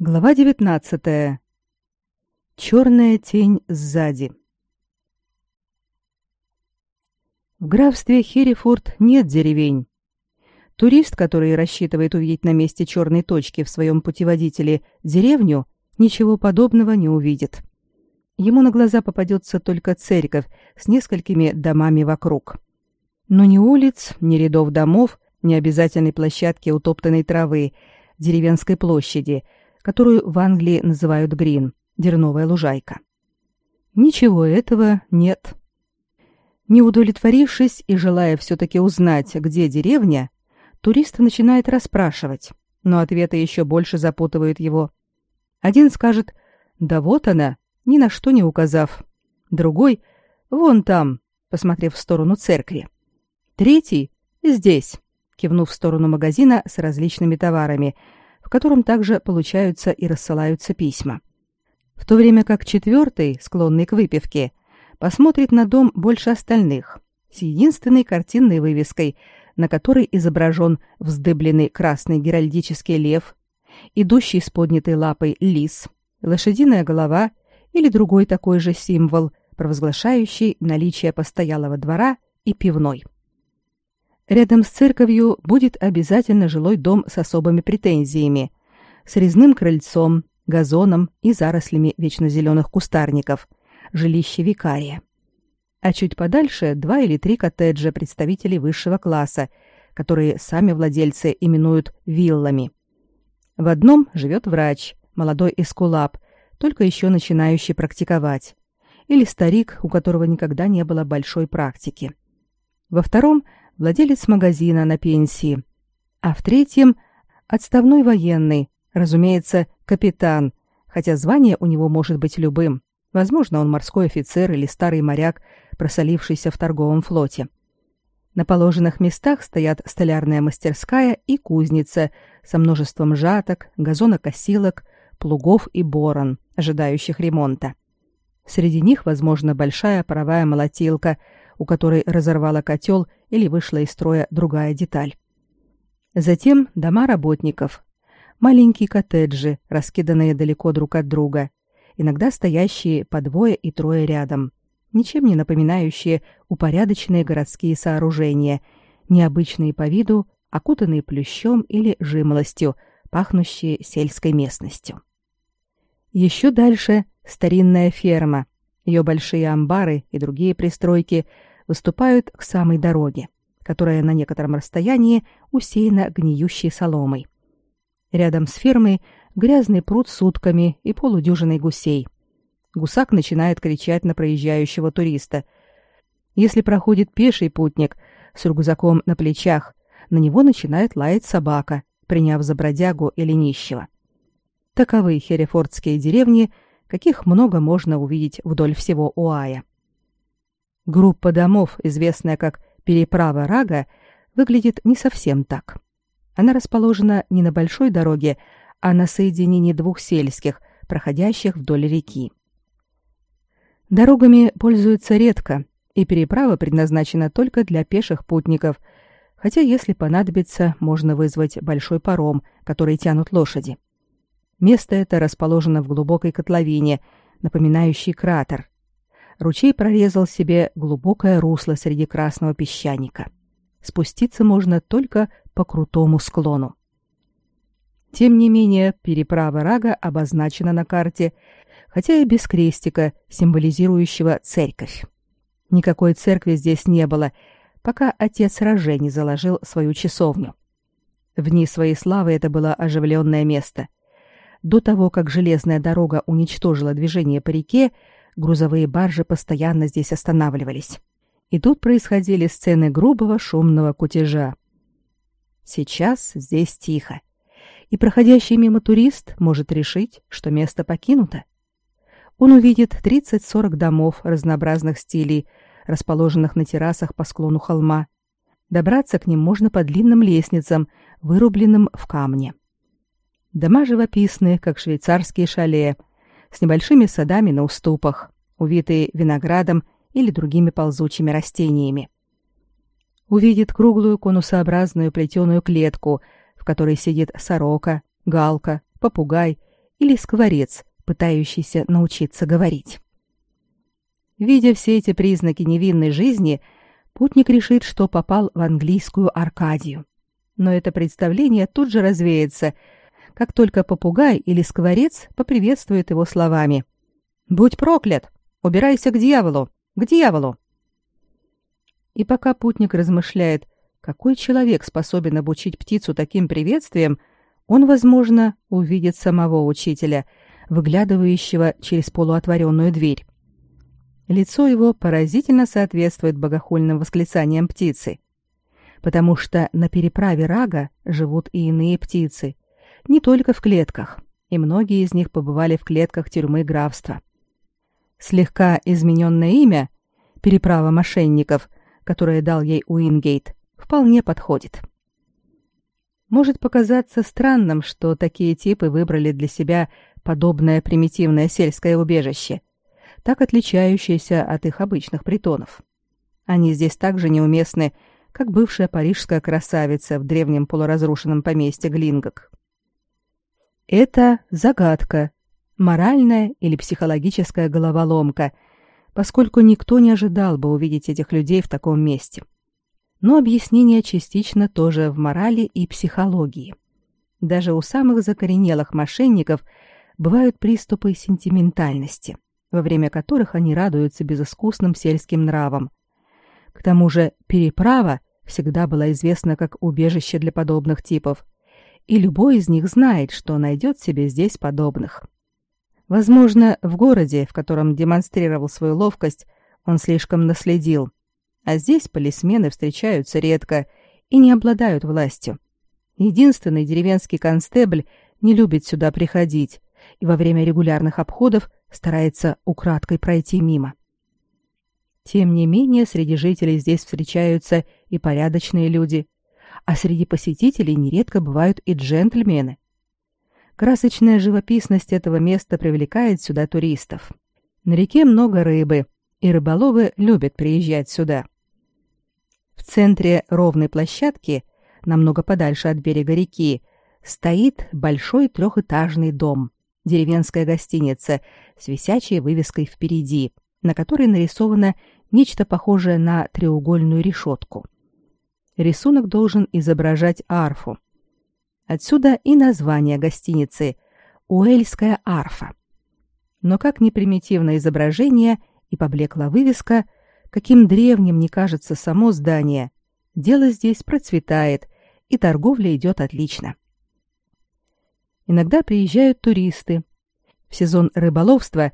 Глава 19. Черная тень сзади. В графстве Херефорд нет деревень. Турист, который рассчитывает увидеть на месте черной точки в своем путеводителе деревню, ничего подобного не увидит. Ему на глаза попадется только церковь с несколькими домами вокруг. Но ни улиц, ни рядов домов, ни обязательной площадки утоптанной травы, деревенской площади — которую в Англии называют грин, дерновая лужайка. Ничего этого нет. Не удовлетворившись и желая все-таки узнать, где деревня, турист начинает расспрашивать, но ответы еще больше запутывают его. Один скажет «Да вот она», ни на что не указав. Другой «Вон там», посмотрев в сторону церкви. Третий «Здесь», кивнув в сторону магазина с различными товарами – в котором также получаются и рассылаются письма. В то время как четвертый, склонный к выпивке, посмотрит на дом больше остальных, с единственной картинной вывеской, на которой изображен вздыбленный красный геральдический лев, идущий с поднятой лапой лис, лошадиная голова или другой такой же символ, провозглашающий наличие постоялого двора и пивной. Рядом с церковью будет обязательно жилой дом с особыми претензиями, с резным крыльцом, газоном и зарослями вечно зеленых кустарников, жилище викария. А чуть подальше два или три коттеджа представителей высшего класса, которые сами владельцы именуют виллами. В одном живет врач, молодой эскулап, только еще начинающий практиковать, или старик, у которого никогда не было большой практики. Во втором владелец магазина на пенсии, а в третьем отставной военный, разумеется, капитан, хотя звание у него может быть любым. Возможно, он морской офицер или старый моряк, просолившийся в торговом флоте. На положенных местах стоят столярная мастерская и кузница со множеством жаток, газонокосилок, плугов и борон, ожидающих ремонта. Среди них, возможно, большая паровая молотилка, у которой разорвала котел или вышла из строя другая деталь. Затем дома работников, маленькие коттеджи, раскиданные далеко друг от друга, иногда стоящие по двое и трое рядом, ничем не напоминающие упорядоченные городские сооружения, необычные по виду, окутанные плющом или жимолостью, пахнущие сельской местностью. Еще дальше старинная ферма, ее большие амбары и другие пристройки выступают к самой дороге, которая на некотором расстоянии усеяна гниющей соломой. Рядом с фермой грязный пруд с утками и полудюжиной гусей. Гусак начинает кричать на проезжающего туриста. Если проходит пеший путник с рюкзаком на плечах, на него начинает лаять собака, приняв за бродягу или нищего. Таковы херефордские деревни, каких много можно увидеть вдоль всего Уая. Группа домов, известная как «Переправа Рага», выглядит не совсем так. Она расположена не на большой дороге, а на соединении двух сельских, проходящих вдоль реки. Дорогами пользуются редко, и переправа предназначена только для пеших путников, хотя если понадобится, можно вызвать большой паром, который тянут лошади. Место это расположено в глубокой котловине, напоминающей кратер, ручей прорезал себе глубокое русло среди красного песчаника. Спуститься можно только по крутому склону. Тем не менее, переправа Рага обозначена на карте, хотя и без крестика, символизирующего церковь. Никакой церкви здесь не было, пока отец Роже не заложил свою часовню. В дни своей славы это было оживленное место. До того, как железная дорога уничтожила движение по реке, грузовые баржи постоянно здесь останавливались. И тут происходили сцены грубого шумного кутежа. Сейчас здесь тихо, и проходящий мимо турист может решить, что место покинуто. Он увидит 30-40 домов разнообразных стилей, расположенных на террасах по склону холма. Добраться к ним можно по длинным лестницам, вырубленным в камне. Дома живописные, как швейцарские шале, с небольшими садами на уступах, увитые виноградом или другими ползучими растениями. Увидит круглую конусообразную плетеную клетку, в которой сидит сорока, галка, попугай или скворец, пытающийся научиться говорить. Видя все эти признаки невинной жизни, путник решит, что попал в английскую Аркадию. Но это представление тут же развеется, как только попугай или скворец поприветствует его словами «Будь проклят! Убирайся к дьяволу! К дьяволу!» И пока путник размышляет, какой человек способен обучить птицу таким приветствием, он, возможно, увидит самого учителя, выглядывающего через полуотворенную дверь. Лицо его поразительно соответствует богохульным восклицаниям птицы. Потому что на переправе Рага живут и иные птицы, не только в клетках, и многие из них побывали в клетках тюрьмы графства. Слегка измененное имя «Переправа мошенников», которое дал ей Уингейт, вполне подходит. Может показаться странным, что такие типы выбрали для себя подобное примитивное сельское убежище, так отличающееся от их обычных притонов. Они здесь так же неуместны, как бывшая парижская красавица в древнем полуразрушенном поместье Глингок. Это загадка, моральная или психологическая головоломка, поскольку никто не ожидал бы увидеть этих людей в таком месте. Но объяснение частично тоже в морали и психологии. Даже у самых закоренелых мошенников бывают приступы сентиментальности – во время которых они радуются безыскусным сельским нравам. К тому же переправа всегда была известна как убежище для подобных типов, и любой из них знает, что найдет себе здесь подобных. Возможно, в городе, в котором демонстрировал свою ловкость, он слишком наследил, а здесь полисмены встречаются редко и не обладают властью. Единственный деревенский констебль не любит сюда приходить, и во время регулярных обходов старается украдкой пройти мимо. Тем не менее, среди жителей здесь встречаются и порядочные люди, а среди посетителей нередко бывают и джентльмены. Красочная живописность этого места привлекает сюда туристов. На реке много рыбы, и рыболовы любят приезжать сюда. В центре ровной площадки, намного подальше от берега реки, стоит большой трехэтажный дом, деревенская гостиница с висячей вывеской впереди, на которой нарисовано нечто похожее на треугольную решетку. Рисунок должен изображать арфу. Отсюда и название гостиницы «Уэльская арфа». Но как ни примитивно изображение и поблекла вывеска, каким древним не кажется само здание, дело здесь процветает, и торговля идет отлично. Иногда приезжают туристы. В сезон рыболовства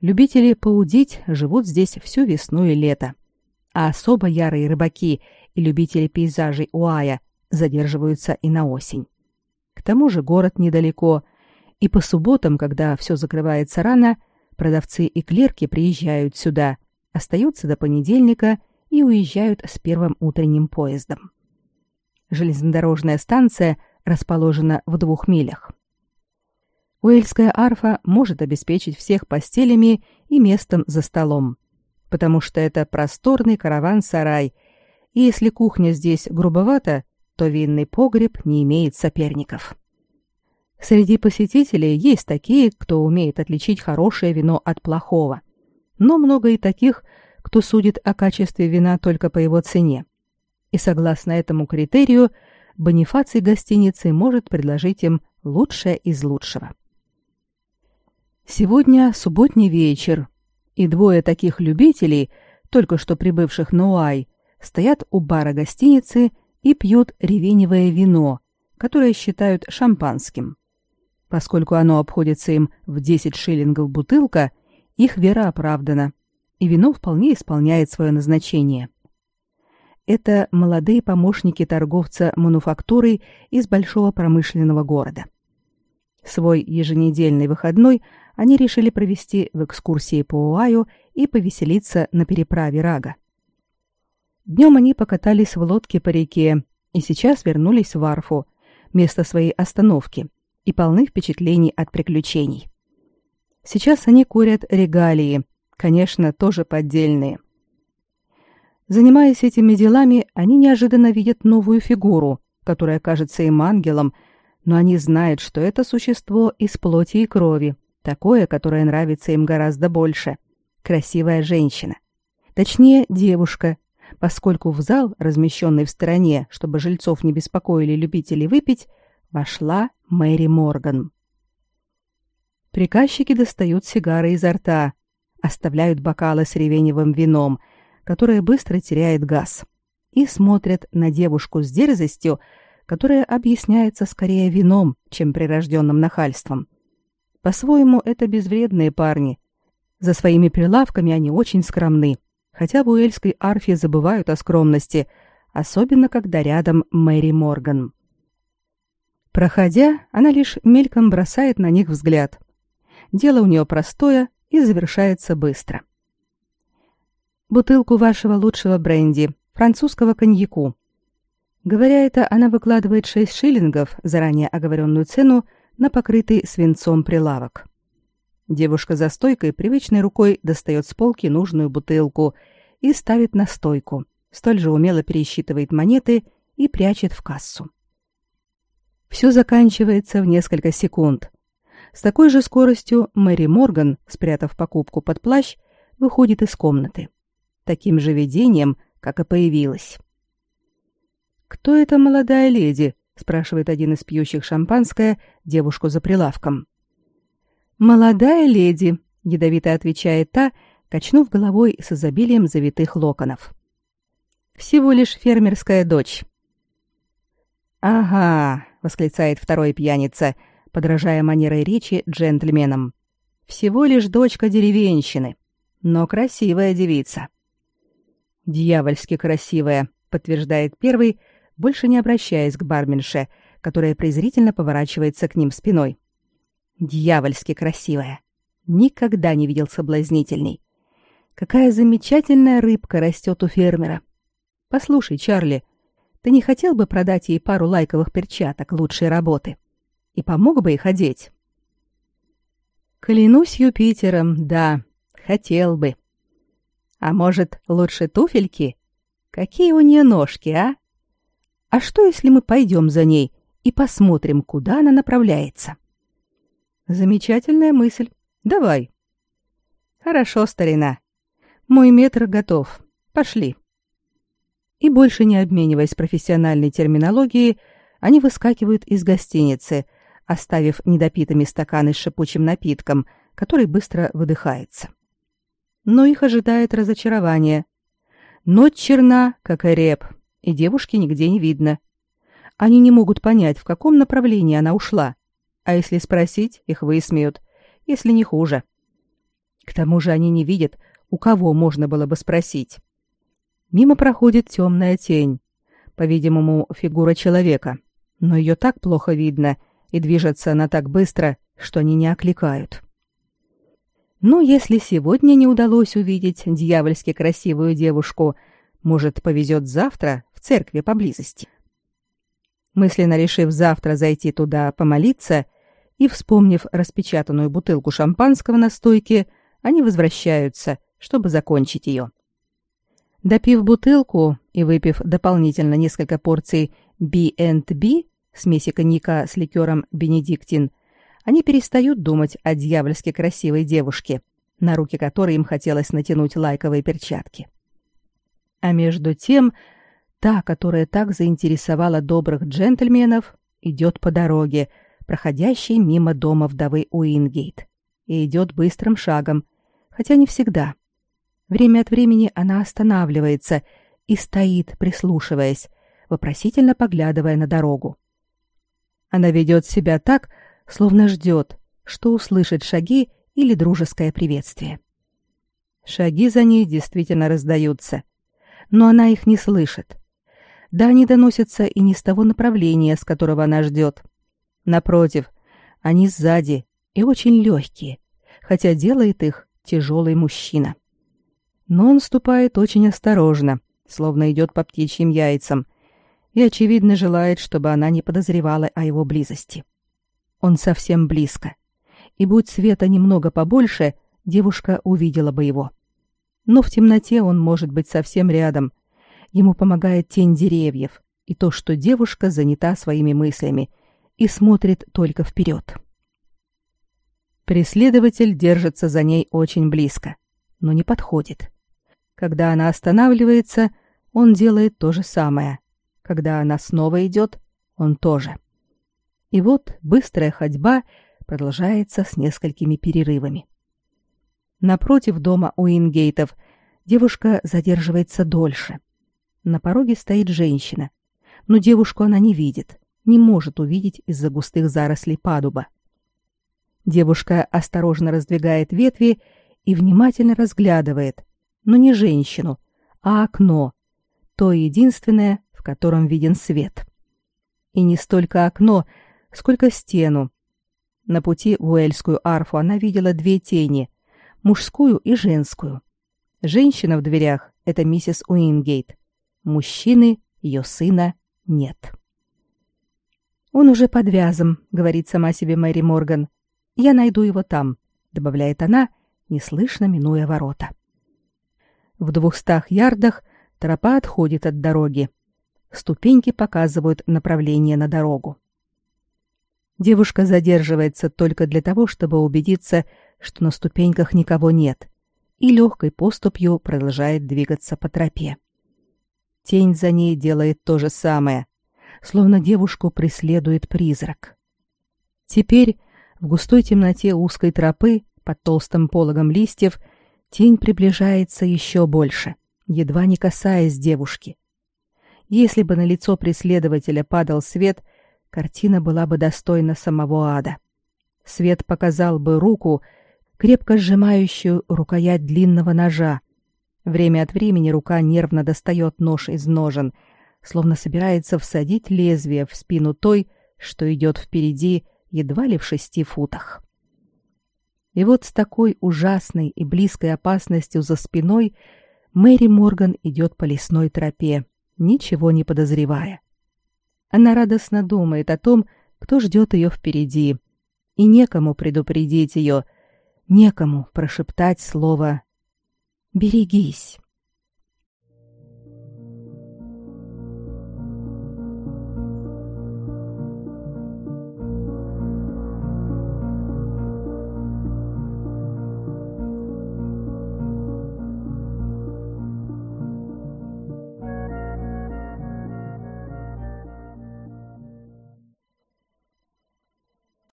любители поудить живут здесь всю весну и лето. А особо ярые рыбаки и любители пейзажей Уая задерживаются и на осень. К тому же город недалеко, и по субботам, когда все закрывается рано, продавцы и клерки приезжают сюда, остаются до понедельника и уезжают с первым утренним поездом. Железнодорожная станция расположена в двух милях. Уэльская арфа может обеспечить всех постелями и местом за столом, потому что это просторный караван-сарай, и если кухня здесь грубовата, то винный погреб не имеет соперников. Среди посетителей есть такие, кто умеет отличить хорошее вино от плохого, но много и таких, кто судит о качестве вина только по его цене. И согласно этому критерию, Бонифаций гостиницы может предложить им лучшее из лучшего. Сегодня субботний вечер, и двое таких любителей, только что прибывших на Уай, стоят у бара гостиницы и пьют ревеневое вино, которое считают шампанским. Поскольку оно обходится им в 10 шиллингов бутылка, их вера оправдана, и вино вполне исполняет свое назначение. Это молодые помощники торговца мануфактурой из большого промышленного города. Свой еженедельный выходной они решили провести в экскурсии по Уаю и повеселиться на переправе Рага. Днем они покатались в лодке по реке и сейчас вернулись в Арфу, место своей остановки, и полны впечатлений от приключений. Сейчас они курят регалии, конечно, тоже поддельные. Занимаясь этими делами, они неожиданно видят новую фигуру, которая кажется им ангелом, но они знают, что это существо из плоти и крови, такое, которое нравится им гораздо больше. Красивая женщина. Точнее, девушка, поскольку в зал, размещенный в стороне, чтобы жильцов не беспокоили любители выпить, вошла Мэри Морган. Приказчики достают сигары изо рта, оставляют бокалы с ревеневым вином, которое быстро теряет газ, и смотрят на девушку с дерзостью, которая объясняется скорее вином, чем прирожденным нахальством. По-своему, это безвредные парни. За своими прилавками они очень скромны, хотя в уэльской арфе забывают о скромности, особенно когда рядом Мэри Морган. Проходя, она лишь мельком бросает на них взгляд. Дело у нее простое и завершается быстро. «Бутылку вашего лучшего бренди, французского коньяку», Говоря это, она выкладывает шесть шиллингов, заранее оговоренную цену, на покрытый свинцом прилавок. Девушка за стойкой привычной рукой достает с полки нужную бутылку и ставит на стойку, столь же умело пересчитывает монеты и прячет в кассу. Все заканчивается в несколько секунд. С такой же скоростью Мэри Морган, спрятав покупку под плащ, выходит из комнаты. Таким же видением, как и появилась. «Кто эта молодая леди?» — спрашивает один из пьющих шампанское девушку за прилавком. «Молодая леди», — ядовито отвечает та, качнув головой с изобилием завитых локонов. «Всего лишь фермерская дочь». «Ага», — восклицает второй пьяница, подражая манерой речи джентльменам. «Всего лишь дочка деревенщины, но красивая девица». «Дьявольски красивая», — подтверждает первый, — больше не обращаясь к барменше, которая презрительно поворачивается к ним спиной. Дьявольски красивая. Никогда не видел соблазнительней. Какая замечательная рыбка растет у фермера. Послушай, Чарли, ты не хотел бы продать ей пару лайковых перчаток лучшей работы? И помог бы их одеть? Клянусь Юпитером, да, хотел бы. А может, лучше туфельки? Какие у нее ножки, а? А что, если мы пойдем за ней и посмотрим, куда она направляется? Замечательная мысль. Давай. Хорошо, старина. Мой метр готов. Пошли. И больше не обмениваясь профессиональной терминологией, они выскакивают из гостиницы, оставив недопитыми стаканы с шипучим напитком, который быстро выдыхается. Но их ожидает разочарование. Ночь черна, как и реп, и девушки нигде не видно. Они не могут понять, в каком направлении она ушла. А если спросить, их высмеют, если не хуже. К тому же они не видят, у кого можно было бы спросить. Мимо проходит темная тень, по-видимому, фигура человека, но ее так плохо видно, и движется она так быстро, что они не окликают. Но если сегодня не удалось увидеть дьявольски красивую девушку, может, повезет завтра в церкви поблизости. Мысленно решив завтра зайти туда помолиться и вспомнив распечатанную бутылку шампанского на стойке, они возвращаются, чтобы закончить ее. Допив бутылку и выпив дополнительно несколько порций B&B, смеси коньяка с ликером Бенедиктин, они перестают думать о дьявольски красивой девушке, на руки которой им хотелось натянуть лайковые перчатки. А между тем, та, которая так заинтересовала добрых джентльменов, идет по дороге, проходящей мимо дома вдовы Уингейт, и идет быстрым шагом, хотя не всегда. Время от времени она останавливается и стоит, прислушиваясь, вопросительно поглядывая на дорогу. Она ведет себя так, словно ждет, что услышит шаги или дружеское приветствие. Шаги за ней действительно раздаются — но она их не слышит. Да они доносятся и не с того направления, с которого она ждет. Напротив, они сзади и очень легкие, хотя делает их тяжелый мужчина. Но он ступает очень осторожно, словно идет по птичьим яйцам, и, очевидно, желает, чтобы она не подозревала о его близости. Он совсем близко, и будь света немного побольше, девушка увидела бы его. — но в темноте он может быть совсем рядом. Ему помогает тень деревьев и то, что девушка занята своими мыслями и смотрит только вперед. Преследователь держится за ней очень близко, но не подходит. Когда она останавливается, он делает то же самое. Когда она снова идет, он тоже. И вот быстрая ходьба продолжается с несколькими перерывами. Напротив дома Уингейтов девушка задерживается дольше. На пороге стоит женщина, но девушку она не видит, не может увидеть из-за густых зарослей падуба. Девушка осторожно раздвигает ветви и внимательно разглядывает, но не женщину, а окно, то единственное, в котором виден свет. И не столько окно, сколько стену. На пути в «Уэльскую арфу» она видела две тени, мужскую и женскую. Женщина в дверях — это миссис Уингейт. Мужчины, ее сына, нет. «Он уже подвязан», — говорит сама себе Мэри Морган. «Я найду его там», — добавляет она, неслышно минуя ворота. В двухстах ярдах тропа отходит от дороги. Ступеньки показывают направление на дорогу. Девушка задерживается только для того, чтобы убедиться, что на ступеньках никого нет, и легкой поступью продолжает двигаться по тропе. Тень за ней делает то же самое, словно девушку преследует призрак. Теперь в густой темноте узкой тропы под толстым пологом листьев тень приближается еще больше, едва не касаясь девушки. Если бы на лицо преследователя падал свет, картина была бы достойна самого ада. Свет показал бы руку, крепко сжимающую рукоять длинного ножа. Время от времени рука нервно достает нож из ножен, словно собирается всадить лезвие в спину той, что идет впереди, едва ли в шести футах. И вот с такой ужасной и близкой опасностью за спиной Мэри Морган идет по лесной тропе, ничего не подозревая. Она радостно думает о том, кто ждет ее впереди, и некому предупредить ее, некому прошептать слово «берегись».